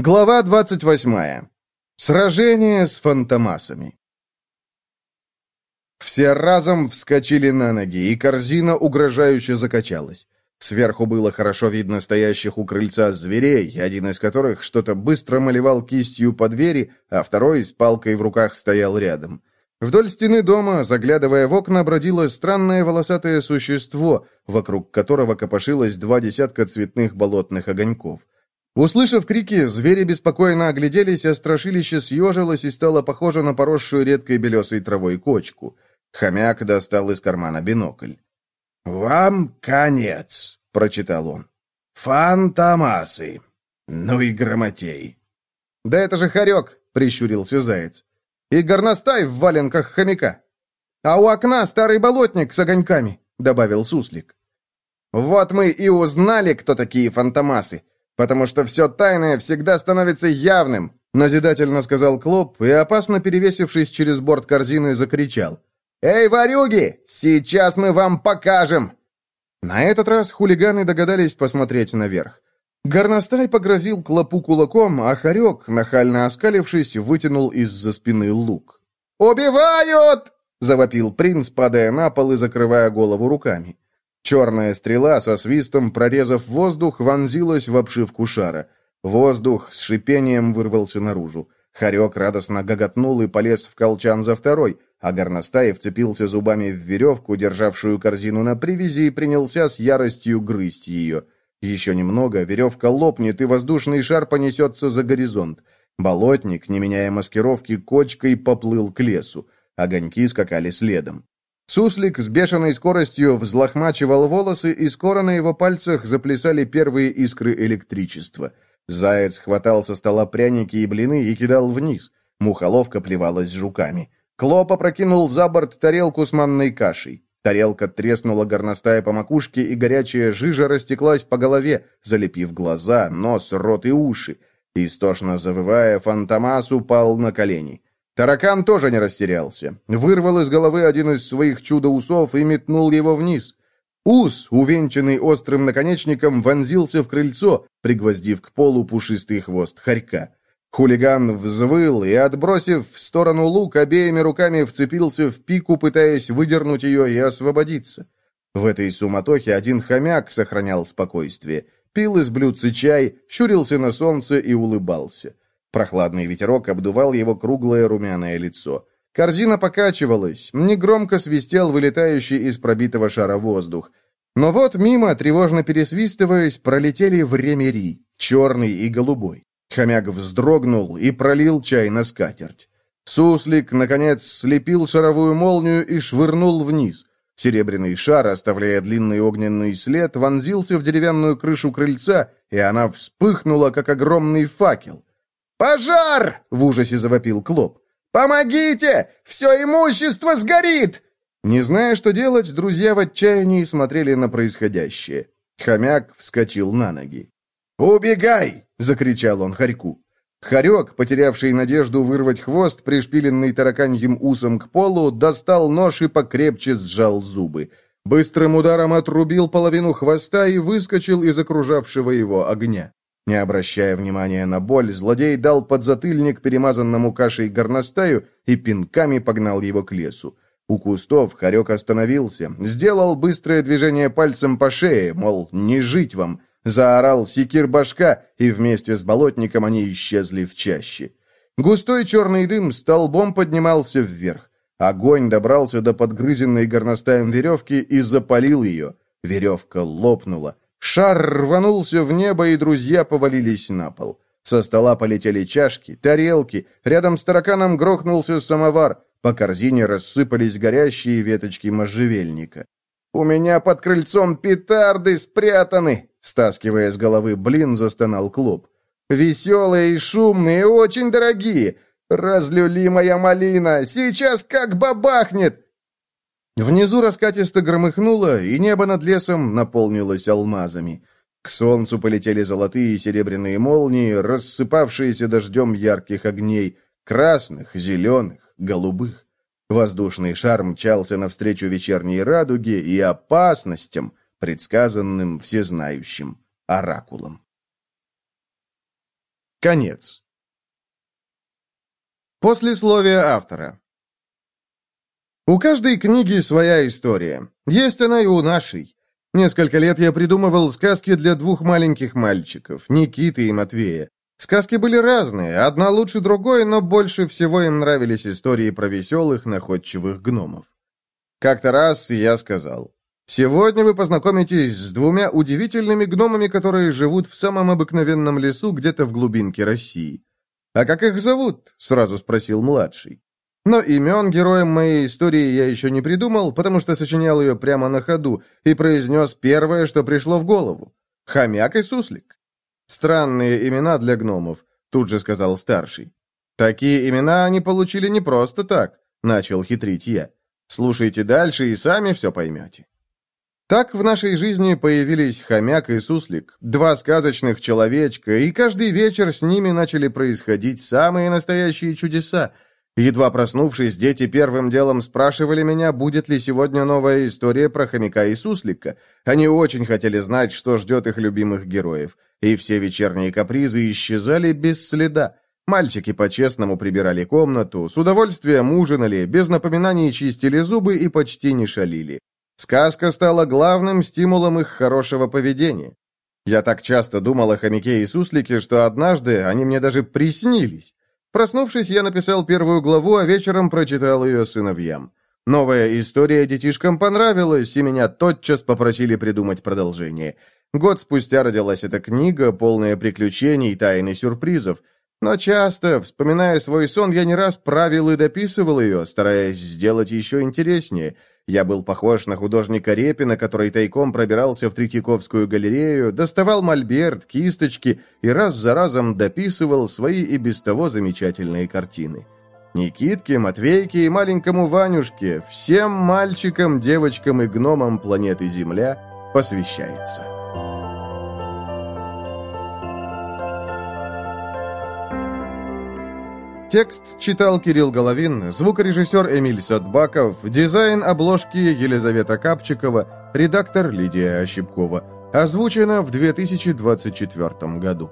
Глава 28. Сражение с фантомасами. Все разом вскочили на ноги, и корзина угрожающе закачалась. Сверху было хорошо видно стоящих у крыльца зверей, один из которых что-то быстро малевал кистью по двери, а второй с палкой в руках стоял рядом. Вдоль стены дома, заглядывая в окна, бродило странное волосатое существо, вокруг которого копошилось два десятка цветных болотных огоньков. Услышав крики, звери беспокойно огляделись, а страшилище съежилось и стало похоже на поросшую редкой белесой травой кочку. Хомяк достал из кармана бинокль. «Вам конец», — прочитал он. «Фантомасы. Ну и грамотей». «Да это же хорек», — прищурился заяц. «И горностай в валенках хомяка. А у окна старый болотник с огоньками», — добавил суслик. «Вот мы и узнали, кто такие фантомасы потому что все тайное всегда становится явным», назидательно сказал Клоп и, опасно перевесившись через борт корзины, закричал. «Эй, ворюги, сейчас мы вам покажем!» На этот раз хулиганы догадались посмотреть наверх. Горностай погрозил Клопу кулаком, а Хорек, нахально оскалившись, вытянул из-за спины лук. «Убивают!» — завопил принц, падая на пол и закрывая голову руками. Черная стрела со свистом, прорезав воздух, вонзилась в обшивку шара. Воздух с шипением вырвался наружу. Харек радостно гоготнул и полез в колчан за второй, а горностай вцепился зубами в веревку, державшую корзину на привязи, и принялся с яростью грызть ее. Еще немного, веревка лопнет, и воздушный шар понесется за горизонт. Болотник, не меняя маскировки, кочкой поплыл к лесу. Огоньки скакали следом. Суслик с бешеной скоростью взлохмачивал волосы, и скоро на его пальцах заплясали первые искры электричества. Заяц хватал со стола пряники и блины и кидал вниз. Мухоловка плевалась жуками. Клоп опрокинул за борт тарелку с манной кашей. Тарелка треснула горностая по макушке, и горячая жижа растеклась по голове, залепив глаза, нос, рот и уши. Истошно завывая, Фантомас упал на колени. Таракан тоже не растерялся. Вырвал из головы один из своих чудо-усов и метнул его вниз. Ус, увенчанный острым наконечником, вонзился в крыльцо, пригвоздив к полу пушистый хвост хорька. Хулиган взвыл и, отбросив в сторону лук, обеими руками вцепился в пику, пытаясь выдернуть ее и освободиться. В этой суматохе один хомяк сохранял спокойствие, пил из блюдца чай, щурился на солнце и улыбался. Прохладный ветерок обдувал его круглое румяное лицо. Корзина покачивалась, негромко свистел вылетающий из пробитого шара воздух. Но вот мимо, тревожно пересвистываясь, пролетели времери, черный и голубой. Хомяк вздрогнул и пролил чай на скатерть. Суслик, наконец, слепил шаровую молнию и швырнул вниз. Серебряный шар, оставляя длинный огненный след, вонзился в деревянную крышу крыльца, и она вспыхнула, как огромный факел. «Пожар!» — в ужасе завопил Клоп. «Помогите! Все имущество сгорит!» Не зная, что делать, друзья в отчаянии смотрели на происходящее. Хомяк вскочил на ноги. «Убегай!» — закричал он Харьку. Харек, потерявший надежду вырвать хвост, пришпиленный тараканьим усом к полу, достал нож и покрепче сжал зубы. Быстрым ударом отрубил половину хвоста и выскочил из окружавшего его огня. Не обращая внимания на боль, злодей дал подзатыльник перемазанному кашей горностаю и пинками погнал его к лесу. У кустов Харек остановился, сделал быстрое движение пальцем по шее, мол, не жить вам, заорал секир башка, и вместе с болотником они исчезли в чаще. Густой черный дым столбом поднимался вверх. Огонь добрался до подгрызенной горностаем веревки и запалил ее. Веревка лопнула. Шар рванулся в небо, и друзья повалились на пол. Со стола полетели чашки, тарелки, рядом с тараканом грохнулся самовар, по корзине рассыпались горящие веточки можжевельника. «У меня под крыльцом петарды спрятаны!» Стаскивая с головы блин, застонал клуб. «Веселые и шумные, очень дорогие! Разлюли моя малина! Сейчас как бабахнет! Внизу раскатисто громыхнуло, и небо над лесом наполнилось алмазами. К солнцу полетели золотые и серебряные молнии, рассыпавшиеся дождем ярких огней, красных, зеленых, голубых. Воздушный шар мчался навстречу вечерней радуге и опасностям, предсказанным всезнающим оракулом. Конец. Послесловие автора. У каждой книги своя история. Есть она и у нашей. Несколько лет я придумывал сказки для двух маленьких мальчиков, Никиты и Матвея. Сказки были разные, одна лучше другой, но больше всего им нравились истории про веселых, находчивых гномов. Как-то раз я сказал, «Сегодня вы познакомитесь с двумя удивительными гномами, которые живут в самом обыкновенном лесу где-то в глубинке России». «А как их зовут?» — сразу спросил младший. Но имен героям моей истории я еще не придумал, потому что сочинял ее прямо на ходу и произнес первое, что пришло в голову. «Хомяк и суслик». «Странные имена для гномов», — тут же сказал старший. «Такие имена они получили не просто так», — начал хитрить я. «Слушайте дальше и сами все поймете». Так в нашей жизни появились хомяк и суслик, два сказочных человечка, и каждый вечер с ними начали происходить самые настоящие чудеса. Едва проснувшись, дети первым делом спрашивали меня, будет ли сегодня новая история про хомяка и суслика. Они очень хотели знать, что ждет их любимых героев и все вечерние капризы исчезали без следа. Мальчики по-честному прибирали комнату, с удовольствием ужинали, без напоминаний чистили зубы и почти не шалили. Сказка стала главным стимулом их хорошего поведения. Я так часто думал о хомяке и суслике, что однажды они мне даже приснились. Проснувшись, я написал первую главу, а вечером прочитал ее сыновьям. Новая история детишкам понравилась, и меня тотчас попросили придумать продолжение – Год спустя родилась эта книга, полная приключений, тайн и сюрпризов. Но часто, вспоминая свой сон, я не раз правил и дописывал ее, стараясь сделать еще интереснее. Я был похож на художника Репина, который тайком пробирался в Третьяковскую галерею, доставал мольберт, кисточки и раз за разом дописывал свои и без того замечательные картины. Никитке, Матвейке и маленькому Ванюшке, всем мальчикам, девочкам и гномам планеты Земля посвящается. Текст читал Кирилл Головин, звукорежиссер Эмиль Садбаков, дизайн обложки Елизавета Капчикова, редактор Лидия Ощепкова. Озвучено в 2024 году.